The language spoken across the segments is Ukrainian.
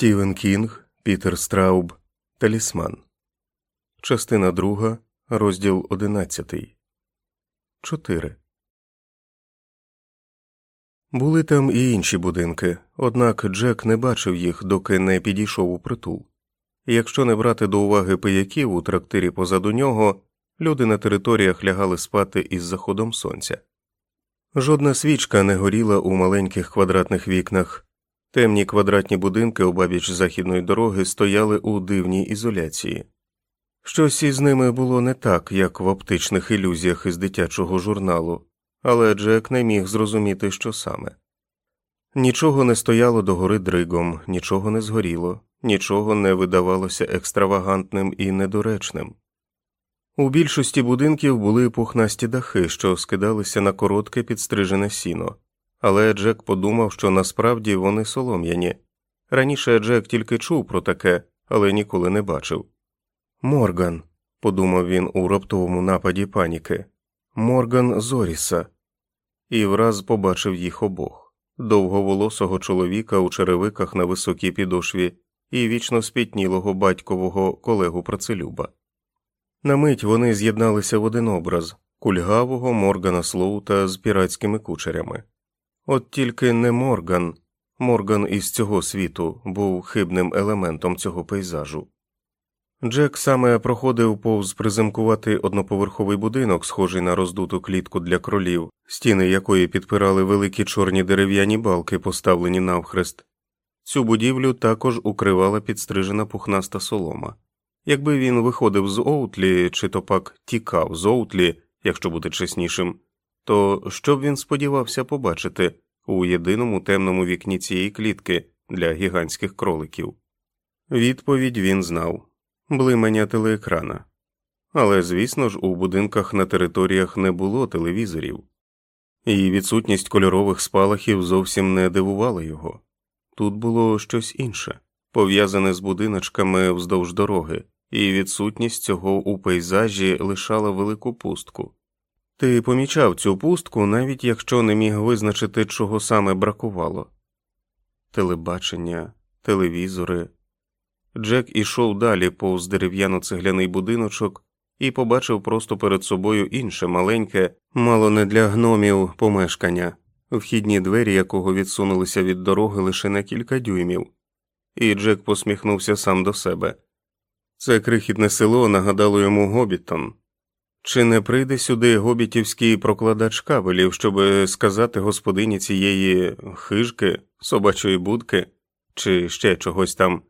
Стівен Кінг, Пітер Страуб, Талісман. Частина друга, розділ одинадцятий. Чотири. Були там і інші будинки, однак Джек не бачив їх, доки не підійшов у притул. Якщо не брати до уваги пияків у трактирі позаду нього, люди на територіях лягали спати із заходом сонця. Жодна свічка не горіла у маленьких квадратних вікнах. Темні квадратні будинки обабіч західної дороги стояли у дивній ізоляції. Щось із ними було не так, як в оптичних ілюзіях із дитячого журналу, але Джек не міг зрозуміти, що саме. Нічого не стояло догори дригом, нічого не згоріло, нічого не видавалося екстравагантним і недоречним. У більшості будинків були пухнасті дахи, що скидалися на коротке підстрижене сіно але Джек подумав, що насправді вони солом'яні. Раніше Джек тільки чув про таке, але ніколи не бачив. Морган, подумав він у раптовому нападі паніки, Морган Зоріса, і враз побачив їх обох довговолосого чоловіка у черевиках на високій підошві і вічно спітнілого батькового колегу працелюба. На мить вони з'єдналися в один образ кульгавого Моргана Слоута з піратськими кучерями. От тільки не Морган, Морган із цього світу був хибним елементом цього пейзажу. Джек саме проходив повз приземкуватий одноповерховий будинок, схожий на роздуту клітку для кролів, стіни якої підпирали великі чорні дерев'яні балки, поставлені навхрест. Цю будівлю також укривала підстрижена пухнаста солома. Якби він виходив з Оутлі чи то пак тікав з Оутлі, якщо бути чеснішим, то що б він сподівався побачити у єдиному темному вікні цієї клітки для гігантських кроликів? Відповідь він знав блимання телеекрана. Але, звісно ж, у будинках на територіях не було телевізорів, і відсутність кольорових спалахів зовсім не дивувала його. Тут було щось інше, пов'язане з будиночками вздовж дороги, і відсутність цього у пейзажі лишала велику пустку. Ти помічав цю пустку, навіть якщо не міг визначити, чого саме бракувало телебачення, телевізори. Джек ішов далі повз дерев'яно цегляний будиночок і побачив просто перед собою інше маленьке, мало не для гномів помешкання, вхідні двері якого відсунулися від дороги лише на кілька дюймів, і Джек посміхнувся сам до себе. Це крихітне село нагадало йому Гобітон. Чи не прийде сюди гобітівський прокладач кабелів, щоб сказати господині цієї хижки, собачої будки, чи ще чогось там,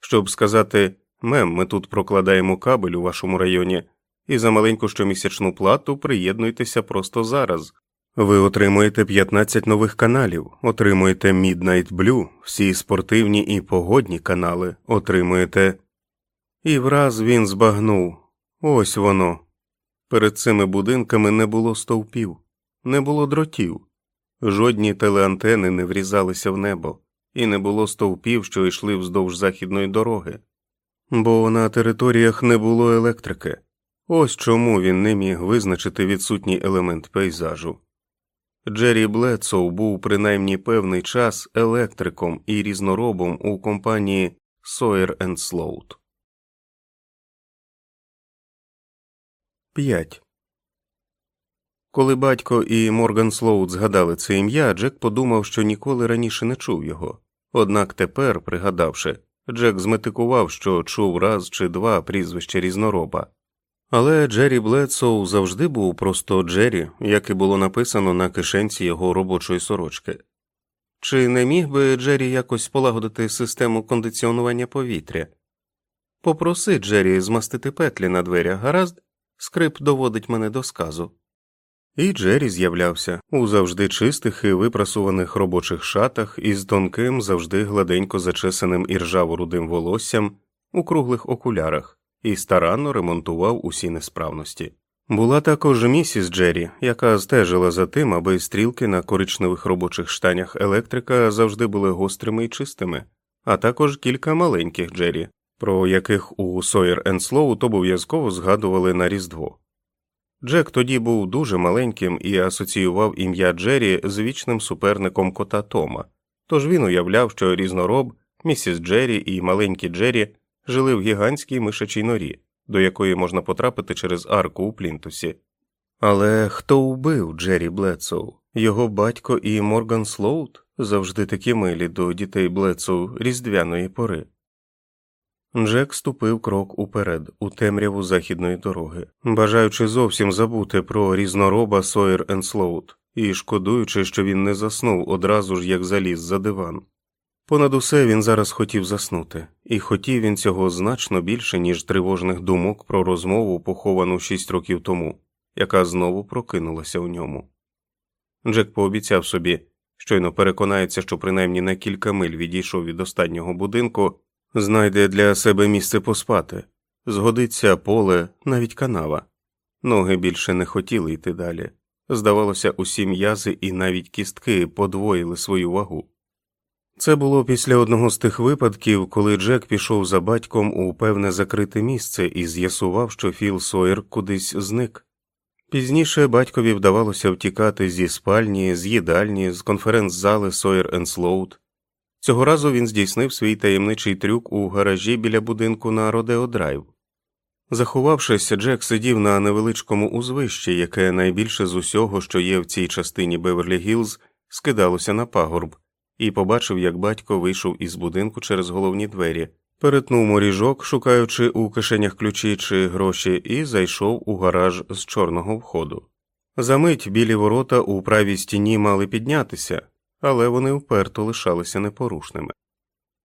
щоб сказати мем, ми тут прокладаємо кабель у вашому районі, і за маленьку щомісячну плату приєднуйтеся просто зараз. Ви отримуєте 15 нових каналів, отримуєте Midnight Blue, всі спортивні і погодні канали, отримуєте. І враз він збагнув ось воно. Перед цими будинками не було стовпів, не було дротів, жодні телеантени не врізалися в небо, і не було стовпів, що йшли вздовж західної дороги, бо на територіях не було електрики. Ось чому він не міг визначити відсутній елемент пейзажу. Джері Бледсоу був принаймні певний час електриком і різноробом у компанії Sawyer Sloat. 5. Коли батько і Морган Слоут згадали це ім'я, Джек подумав, що ніколи раніше не чув його. Однак тепер, пригадавши, Джек зметикував, що чув раз чи два прізвища різнороба. Але Джері Бледсоу завжди був просто Джері, як і було написано на кишенці його робочої сорочки. Чи не міг би Джері якось полагодити систему кондиціонування повітря? Попроси Джері змастити петлі на дверях, гаразд? Скрип доводить мене до сказу. І Джері з'являвся у завжди чистих і випрасуваних робочих шатах із тонким, завжди гладенько зачесаним і ржаво рудим волоссям у круглих окулярах і старанно ремонтував усі несправності. Була також місіс Джері, яка стежила за тим, аби стрілки на коричневих робочих штанях електрика завжди були гострими і чистими, а також кілька маленьких Джері, про яких у Сойєр Енд Слоут обов'язково згадували на Різдво. Джек тоді був дуже маленьким і асоціював ім'я Джері з вічним суперником кота Тома, тож він уявляв, що різнороб Місіс Джері і маленькі Джері жили в гігантській мишачій норі, до якої можна потрапити через арку у плінтусі. Але хто вбив Джері Бледсоу? Його батько і Морган Слоут завжди такі милі до дітей Бледсоу різдвяної пори. Джек ступив крок уперед, у темряву західної дороги, бажаючи зовсім забути про різнороба Сойер Енслоут і шкодуючи, що він не заснув одразу ж як заліз за диван. Понад усе він зараз хотів заснути, і хотів він цього значно більше, ніж тривожних думок про розмову, поховану шість років тому, яка знову прокинулася у ньому. Джек пообіцяв собі, щойно переконається, що принаймні на кілька миль відійшов від останнього будинку, знайде для себе місце поспати, згодиться поле, навіть канава. Ноги більше не хотіли йти далі. Здавалося, усі м'язи і навіть кістки подвоїли свою вагу. Це було після одного з тих випадків, коли Джек пішов за батьком у певне закрите місце і з'ясував, що Філ Сойер кудись зник. Пізніше батькові вдавалося втікати зі спальні, з їдальні, з конференц-зали Сойер Енслоут. Цього разу він здійснив свій таємничий трюк у гаражі біля будинку на Родео Драйв. Заховавшись, Джек сидів на невеличкому узвищі, яке найбільше з усього, що є в цій частині Беверлі Гілз, скидалося на пагорб, і побачив, як батько вийшов із будинку через головні двері, перетнув моріжок, шукаючи у кишенях ключі чи гроші, і зайшов у гараж з чорного входу. За мить білі ворота у правій стіні мали піднятися, але вони вперто лишалися непорушними.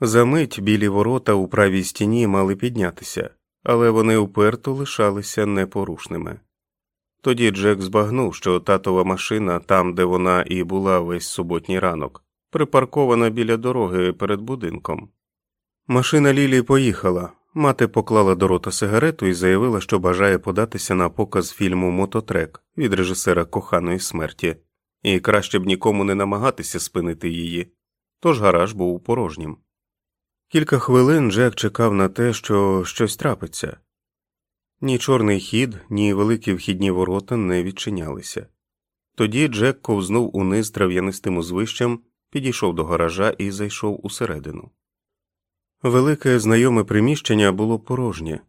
Замить білі ворота у правій стіні мали піднятися, але вони уперто лишалися непорушними. Тоді Джек збагнув, що татова машина, там, де вона і була весь суботній ранок, припаркована біля дороги перед будинком. Машина Лілі поїхала. Мати поклала до рота сигарету і заявила, що бажає податися на показ фільму Мототрек від режисера коханої смерті, і краще б нікому не намагатися спинити її, тож гараж був порожнім. Кілька хвилин Джек чекав на те, що щось трапиться. Ні чорний хід, ні великі вхідні ворота не відчинялися. Тоді Джек ковзнув униз трав'янистим узвищем, підійшов до гаража і зайшов усередину. Велике знайоме приміщення було порожнє,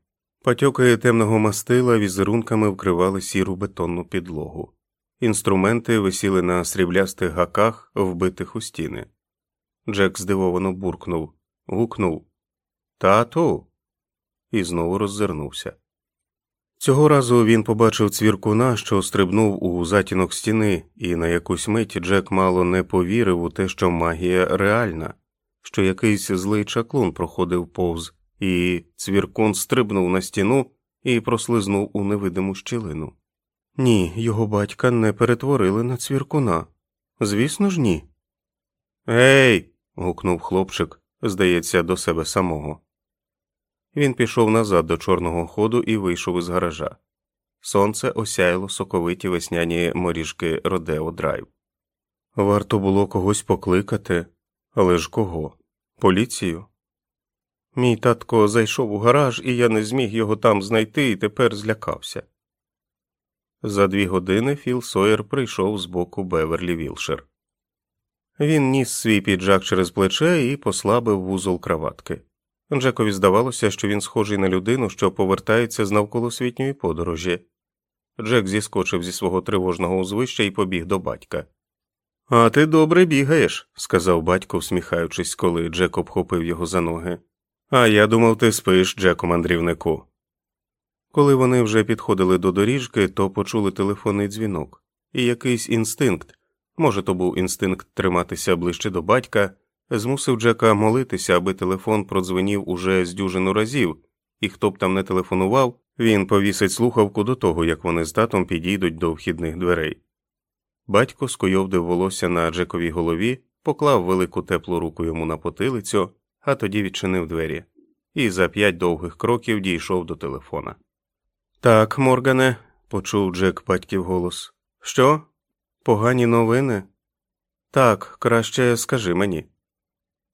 патьоки темного мастила візерунками вкривали сіру бетонну підлогу, інструменти висіли на сріблястих гаках, вбитих у стіни. Джек здивовано буркнув, гукнув Тату. і знову роззирнувся. Цього разу він побачив цвіркуна, що стрибнув у затінок стіни, і на якусь мить Джек мало не повірив у те, що магія реальна що якийсь злий чаклун проходив повз, і цвіркун стрибнув на стіну і прослизнув у невидиму щілину. Ні, його батька не перетворили на цвіркуна. Звісно ж, ні. Гей. гукнув хлопчик, здається, до себе самого. Він пішов назад до чорного ходу і вийшов із гаража. Сонце осяяло соковиті весняні моріжки Родео Драйв. Варто було когось покликати, але ж кого? Поліцію? Мій татко зайшов у гараж, і я не зміг його там знайти і тепер злякався. За дві години Філ Сойер прийшов з боку Беверлі Вілшер. Він ніс свій піджак через плече і послабив вузол краватки. Джекові здавалося, що він схожий на людину, що повертається з навколосвітньої подорожі. Джек зіскочив зі свого тривожного узвища і побіг до батька. А ти добре бігаєш, сказав батько, всміхаючись, коли Джек обхопив його за ноги. А я думав, ти спиш, Джеку мандрівнику. Коли вони вже підходили до доріжки, то почули телефонний дзвінок, і якийсь інстинкт, може, то був інстинкт триматися ближче до батька, змусив Джека молитися, аби телефон продзвенів уже з дюжину разів, і хто б там не телефонував, він повісить слухавку до того, як вони з татом підійдуть до вхідних дверей. Батько скойовдив волосся на Джековій голові, поклав велику теплу руку йому на потилицю, а тоді відчинив двері, і за п'ять довгих кроків дійшов до телефона. Так, Моргане, почув Джек батьків голос. Що? Погані новини? Так, краще скажи мені.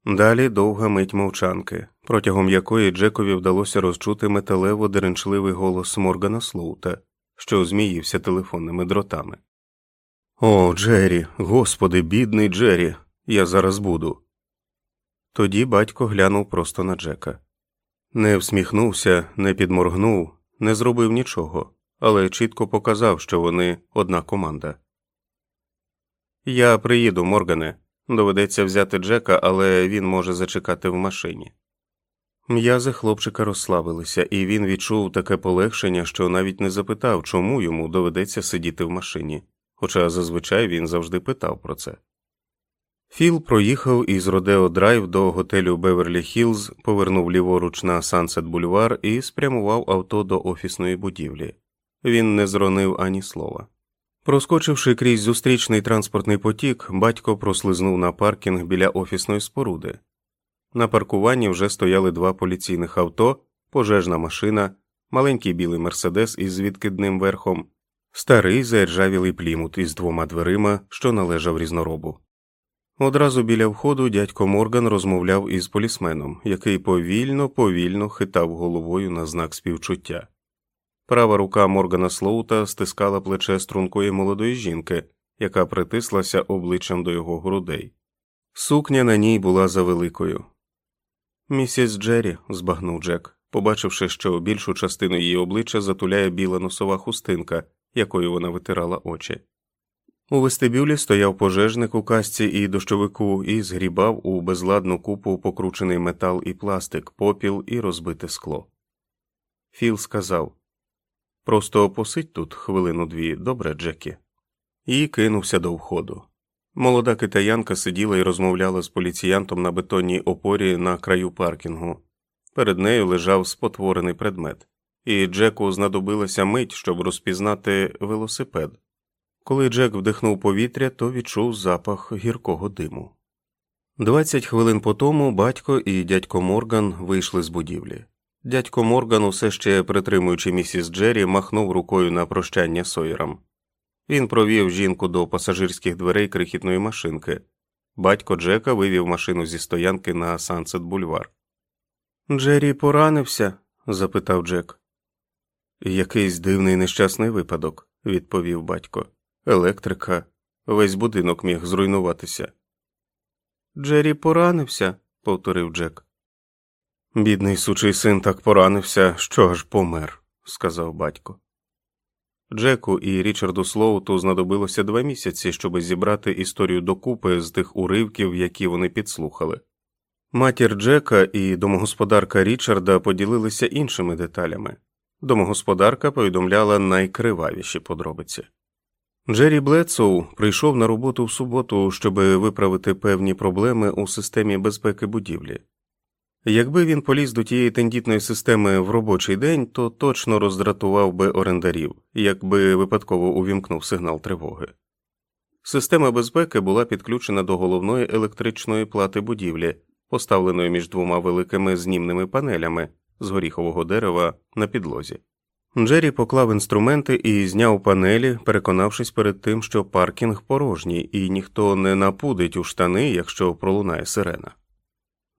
Далі довга мить мовчанки, протягом якої Джекові вдалося розчути металево деренчливий голос Моргана Слоута, що зміївся телефонними дротами. О, Джері, господи, бідний Джері, я зараз буду. Тоді батько глянув просто на Джека. Не всміхнувся, не підморгнув, не зробив нічого, але чітко показав, що вони одна команда. Я приїду, Моргане. Доведеться взяти Джека, але він може зачекати в машині. М'язи хлопчика розслабилися, і він відчув таке полегшення, що навіть не запитав, чому йому доведеться сидіти в машині, хоча зазвичай він завжди питав про це. Філ проїхав із Родео Драйв до готелю Беверлі Хілз, повернув ліворуч на Сансет Бульвар і спрямував авто до офісної будівлі. Він не зронив ані слова. Проскочивши крізь зустрічний транспортний потік, батько прослизнув на паркінг біля офісної споруди. На паркуванні вже стояли два поліційних авто, пожежна машина, маленький білий мерседес із відкидним верхом, старий заіржавілий плімут із двома дверима, що належав різноробу. Одразу біля входу дядько Морган розмовляв із полісменом, який повільно, повільно хитав головою на знак співчуття. Права рука Моргана Слоута стискала плече стрункої молодої жінки, яка притислася обличчям до його грудей. Сукня на ній була завеликою. Місіс Джері, збагнув Джек, побачивши, що більшу частину її обличчя затуляє біла носова хустинка, якою вона витирала очі. У вестибюлі стояв пожежник у касці і дощовику і згрібав у безладну купу покручений метал і пластик, попіл і розбите скло. Філ сказав Просто посидь тут хвилину дві, добре, Джекі, і кинувся до входу. Молода китаянка сиділа і розмовляла з поліціянтом на бетонній опорі на краю паркінгу. Перед нею лежав спотворений предмет, і Джеку знадобилася мить, щоб розпізнати велосипед. Коли Джек вдихнув повітря, то відчув запах гіркого диму. Двадцять хвилин по тому батько і дядько Морган вийшли з будівлі. Дядько Морган, усе ще притримуючи місіс Джері, махнув рукою на прощання Сойерам. Він провів жінку до пасажирських дверей крихітної машинки. Батько Джека вивів машину зі стоянки на Сансет Бульвар. Джері поранився? запитав Джек. Якийсь дивний нещасний випадок, відповів батько. Електрика, весь будинок міг зруйнуватися. Джері поранився, повторив Джек. Бідний сучий син так поранився, що аж помер, сказав батько. Джеку і Річарду Слоуту знадобилося два місяці, щоб зібрати історію докупи з тих уривків, які вони підслухали. Матір Джека і домогосподарка Річарда поділилися іншими деталями. Домогосподарка повідомляла найкривавіші подробиці. Джері Блецоу прийшов на роботу в суботу, щоб виправити певні проблеми у системі безпеки будівлі. Якби він поліз до тієї тендітної системи в робочий день, то точно роздратував би орендарів, якби випадково увімкнув сигнал тривоги. Система безпеки була підключена до головної електричної плати будівлі, поставленої між двома великими знімними панелями з горіхового дерева на підлозі. Джері поклав інструменти і зняв панелі, переконавшись перед тим, що паркінг порожній і ніхто не напудить у штани, якщо пролунає сирена.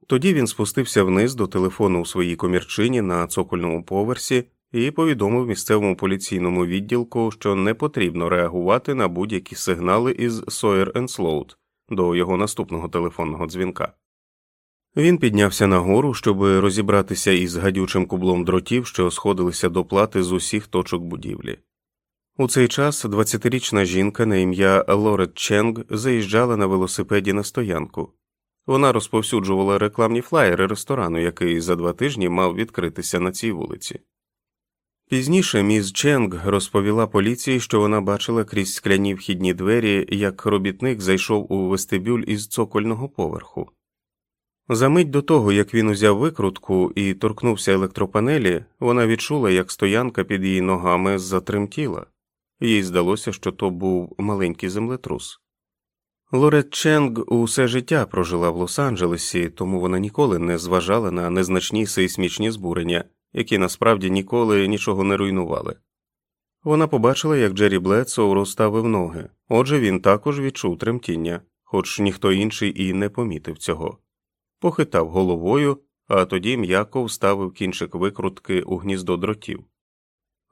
Тоді він спустився вниз до телефону у своїй комірчині на цокольному поверсі і повідомив місцевому поліційному відділку, що не потрібно реагувати на будь-які сигнали із Sawyer Sloat до його наступного телефонного дзвінка. Він піднявся нагору, щоб розібратися із гадючим кублом дротів, що сходилися до плати з усіх точок будівлі. У цей час 20-річна жінка на ім'я Лорет Ченг заїжджала на велосипеді на стоянку. Вона розповсюджувала рекламні флаєри ресторану, який за два тижні мав відкритися на цій вулиці. Пізніше міс Ченг розповіла поліції, що вона бачила крізь скляні вхідні двері, як робітник зайшов у вестибюль із цокольного поверху. За мить до того, як він узяв викрутку і торкнувся електропанелі, вона відчула, як стоянка під її ногами затремтіла, їй здалося, що то був маленький землетрус. Лорет Ченг усе життя прожила в Лос-Анджелесі, тому вона ніколи не зважала на незначні сейсмічні збурення, які насправді ніколи нічого не руйнували. Вона побачила, як Джері Бледсоу розставив ноги, отже він також відчув тремтіння, хоч ніхто інший і не помітив цього, похитав головою, а тоді м'яко вставив кінчик викрутки у гніздо дротів.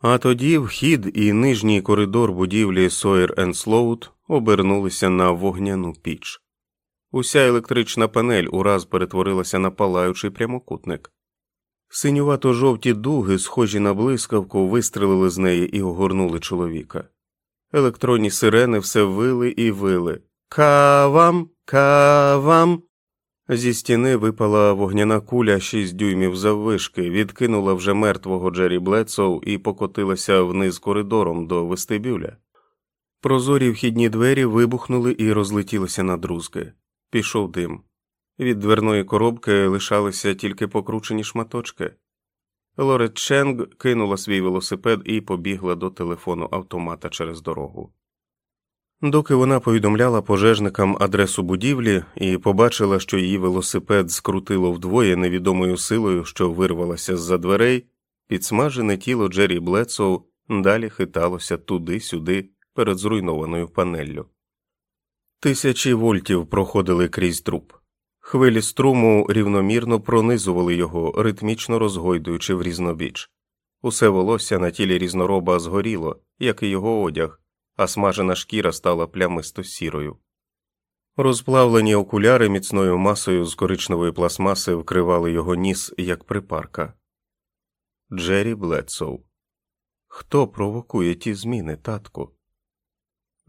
А тоді вхід і нижній коридор будівлі Сойер Слоут обернулися на вогняну піч. Уся електрична панель ураз перетворилася на палаючий прямокутник. Синювато жовті дуги, схожі на блискавку, вистрелили з неї і огорнули чоловіка. Електронні сирени все вили і вили. Кавам, кавам. Зі стіни випала вогняна куля шість дюймів заввишки, відкинула вже мертвого Джері Блетсоу і покотилася вниз коридором до вестибюля. Прозорі вхідні двері вибухнули і розлетілися на друзки. Пішов дим. Від дверної коробки лишалися тільки покручені шматочки. Лорет Ченг кинула свій велосипед і побігла до телефону автомата через дорогу. Доки вона повідомляла пожежникам адресу будівлі і побачила, що її велосипед скрутило вдвоє невідомою силою, що вирвалася з за дверей, підсмажене тіло Джері Блецоу далі хиталося туди-сюди перед зруйнованою панеллю. Тисячі вольтів проходили крізь труп. Хвилі струму рівномірно пронизували його, ритмічно розгойдуючи в різнобіч. Усе волосся на тілі різнороба згоріло, як і його одяг, а смажена шкіра стала плямисто сірою. Розплавлені окуляри міцною масою з коричневої пластмаси вкривали його ніс, як припарка. Джері Блетсоу. Хто провокує ті зміни, татку?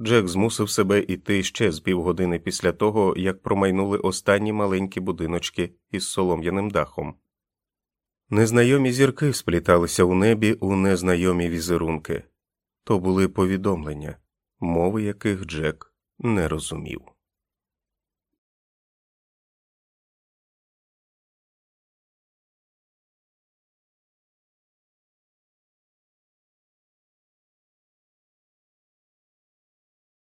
Джек змусив себе іти ще з півгодини після того, як промайнули останні маленькі будиночки із солом'яним дахом. Незнайомі зірки спліталися у небі у незнайомі візерунки то були повідомлення, мови яких Джек не розумів.